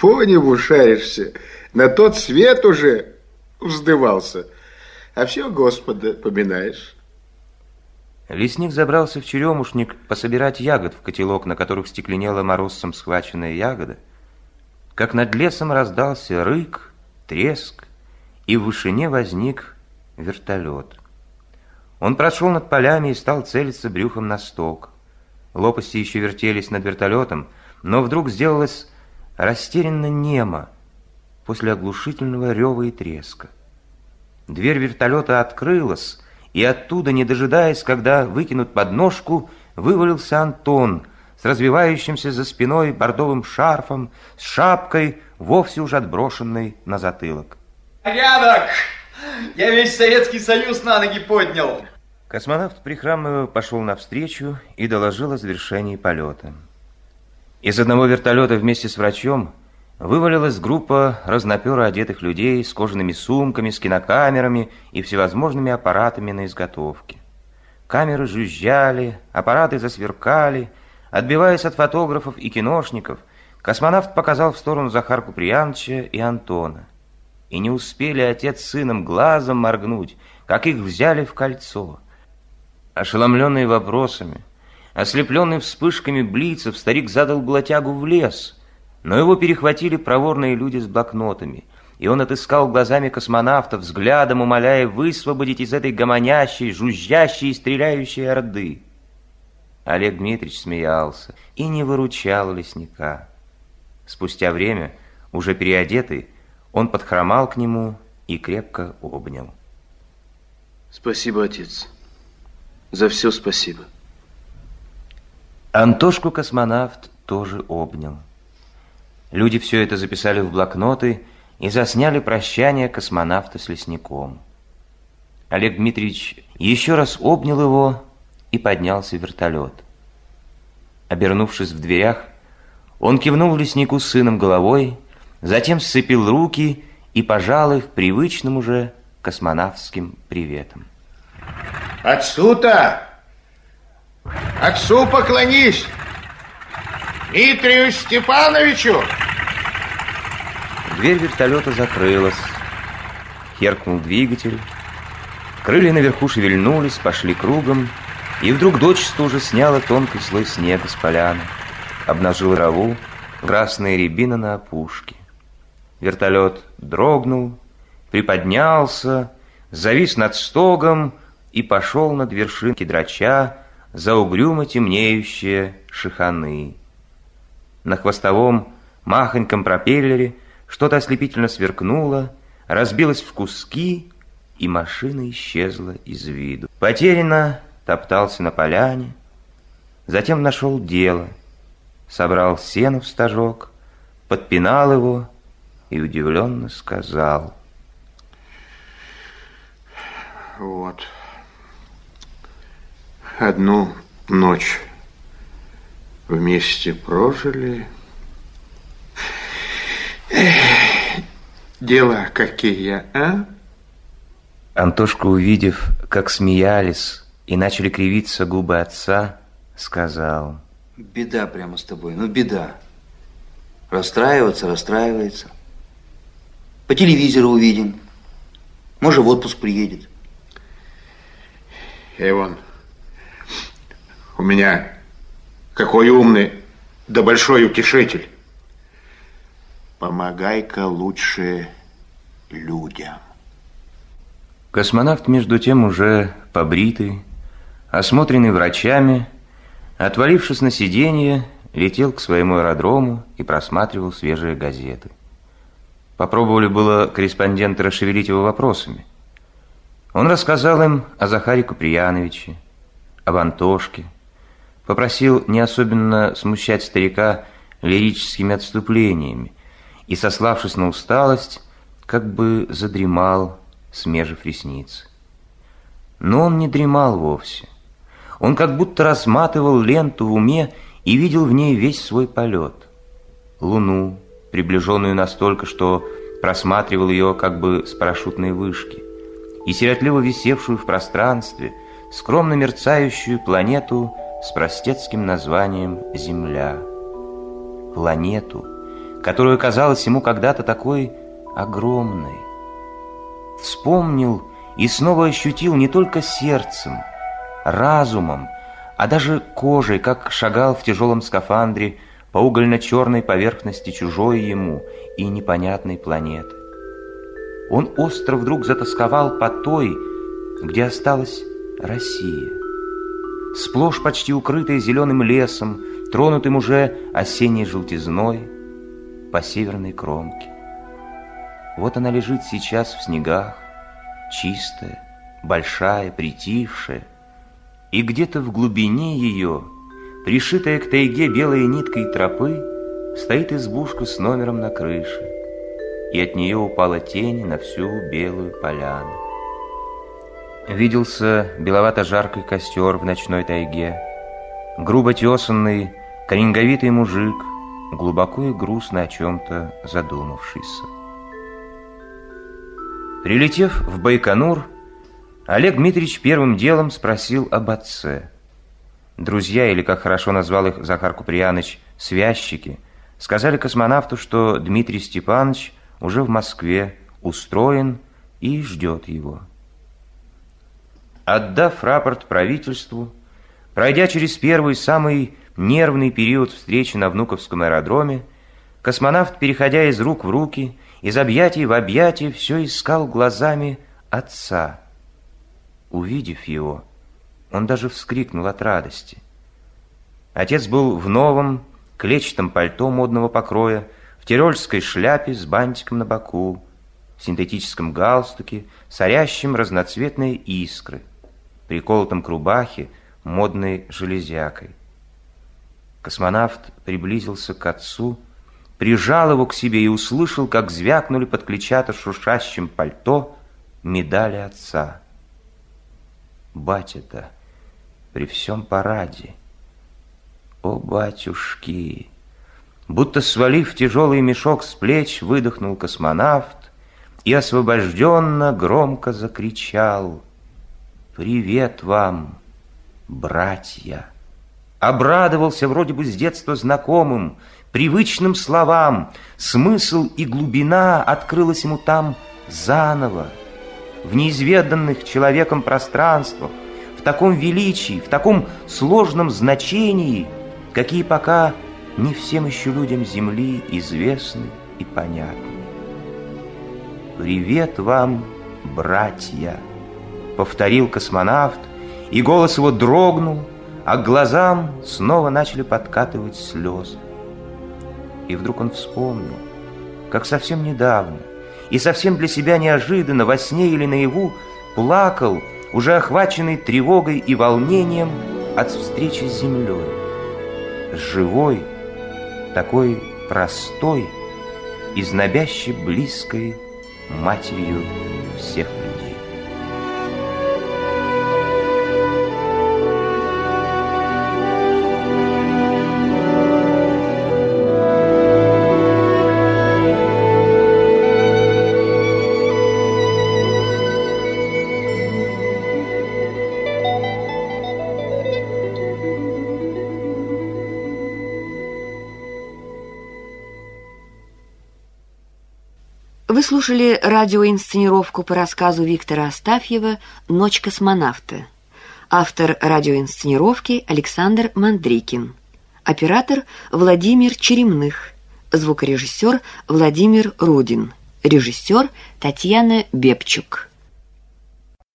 По небу шаришься, на тот свет уже вздывался, а все Господа поминаешь. Лесник забрался в черемушник пособирать ягод в котелок, на которых стекленела морозцем схваченная ягода, как над лесом раздался рык, треск, и в вышине возник вертолет. Он прошел над полями и стал целиться брюхом на сток. Лопасти еще вертелись над вертолетом, но вдруг сделалось растерянно немо после оглушительного рева и треска. Дверь вертолета открылась, и оттуда, не дожидаясь, когда выкинут подножку, вывалился Антон с развивающимся за спиной бордовым шарфом, с шапкой, вовсе уже отброшенной на затылок. «Порядок! Я весь Советский Союз на ноги поднял!» Космонавт, прихрамывая, пошел навстречу и доложил о завершении полета. Из одного вертолета вместе с врачом вывалилась группа разнопера одетых людей с кожаными сумками, с кинокамерами и всевозможными аппаратами на изготовке. Камеры жужжали, аппараты засверкали. Отбиваясь от фотографов и киношников, космонавт показал в сторону Захарку Куприяновича и Антона. И не успели отец с сыном глазом моргнуть, как их взяли в кольцо – Ошеломленный вопросами, ослепленный вспышками блицев, старик задал глотягу в лес, но его перехватили проворные люди с блокнотами, и он отыскал глазами космонавта, взглядом умоляя высвободить из этой гомонящей, жужжащей и стреляющей орды. Олег Дмитриевич смеялся и не выручал лесника. Спустя время, уже переодетый, он подхромал к нему и крепко обнял. Спасибо, отец. За все спасибо. Антошку космонавт тоже обнял. Люди все это записали в блокноты и засняли прощание космонавта с лесником. Олег Дмитриевич еще раз обнял его и поднялся в вертолет. Обернувшись в дверях, он кивнул леснику с сыном головой, затем сцепил руки и пожал их привычным уже космонавтским приветом. Отцу-то! Отцу поклонись! Дмитрию Степановичу! Дверь вертолета закрылась. Херкнул двигатель. Крылья наверху шевельнулись, пошли кругом, и вдруг дочество уже сняло тонкий слой снега с поляны, обнажил траву, красные рябины на опушке. Вертолет дрогнул, приподнялся, завис над стогом, и пошел над вершинки драча за угрюмо темнеющие шиханы. На хвостовом махоньком пропеллере что-то ослепительно сверкнуло, разбилось в куски, и машина исчезла из виду. Потерянно топтался на поляне, затем нашел дело, собрал сено в стажок, подпинал его и удивленно сказал. Вот одну ночь вместе прожили. Эх, дела какие, а? Антошка, увидев, как смеялись и начали кривиться губы отца, сказал. Беда прямо с тобой, ну беда. Расстраиваться, расстраивается. По телевизору увидим. Может, в отпуск приедет. Иван, у меня какой умный да большой утешитель. Помогай-ка лучше людям. Космонавт, между тем, уже побритый, осмотренный врачами, отвалившись на сиденье, летел к своему аэродрому и просматривал свежие газеты. Попробовали было корреспонденты расшевелить его вопросами. Он рассказал им о Захаре Куприяновиче, об Антошке, попросил не особенно смущать старика лирическими отступлениями и, сославшись на усталость, как бы задремал, смежив ресницы. Но он не дремал вовсе. Он как будто разматывал ленту в уме и видел в ней весь свой полет. Луну, приближенную настолько, что просматривал ее как бы с парашютной вышки, и сиротливо висевшую в пространстве, скромно мерцающую планету с простецким названием Земля. Планету, которая казалась ему когда-то такой огромной. Вспомнил и снова ощутил не только сердцем, разумом, а даже кожей, как шагал в тяжелом скафандре по угольно-черной поверхности чужой ему и непонятной планеты. Он остро вдруг затасковал по той, где осталась Россия. Сплошь почти укрытая зеленым лесом, тронутым уже осенней желтизной по северной кромке. Вот она лежит сейчас в снегах, чистая, большая, притихшая, и где-то в глубине ее, пришитая к тайге белой ниткой тропы, стоит избушка с номером на крыше, и от нее упала тень на всю белую поляну. Виделся беловато-жаркий костер в ночной тайге, грубо тесанный, коренговитый мужик, глубоко и грустно о чем-то задумавшийся. Прилетев в Байконур, Олег Дмитриевич первым делом спросил об отце. Друзья, или, как хорошо назвал их Захар Куприяныч, связчики, сказали космонавту, что Дмитрий Степанович уже в Москве устроен и ждет его. Отдав рапорт правительству, пройдя через первый самый нервный период встречи на Внуковском аэродроме, космонавт, переходя из рук в руки, из объятий в объятия, все искал глазами отца. Увидев его, он даже вскрикнул от радости. Отец был в новом, клетчатом пальто модного покроя, в тирольской шляпе с бантиком на боку, в синтетическом галстуке, сорящим разноцветные искры, приколотом к рубахе модной железякой. Космонавт приблизился к отцу, прижал его к себе и услышал, как звякнули под клетчато-шуршащим пальто медали отца. Батя-то при всем параде. О, батюшки! Будто свалив тяжелый мешок с плеч, выдохнул космонавт и освобожденно громко закричал «Привет вам, братья!» Обрадовался вроде бы с детства знакомым, привычным словам, смысл и глубина открылась ему там заново, в неизведанных человеком пространствах, в таком величии, в таком сложном значении, какие пока не всем еще людям Земли известны и понятны. «Привет вам, братья!» — повторил космонавт, и голос его дрогнул, а к глазам снова начали подкатывать слезы. И вдруг он вспомнил, как совсем недавно и совсем для себя неожиданно во сне или наяву плакал, уже охваченный тревогой и волнением от встречи с землей. Живой, такой простой и знобяще близкой матерью всех людей. Слушали радиоинсценировку по рассказу Виктора Астафьева «Ночь космонавта». Автор радиоинсценировки Александр Мандрикин. Оператор Владимир Черемных. Звукорежиссер Владимир Рудин. Режиссер Татьяна Бепчук.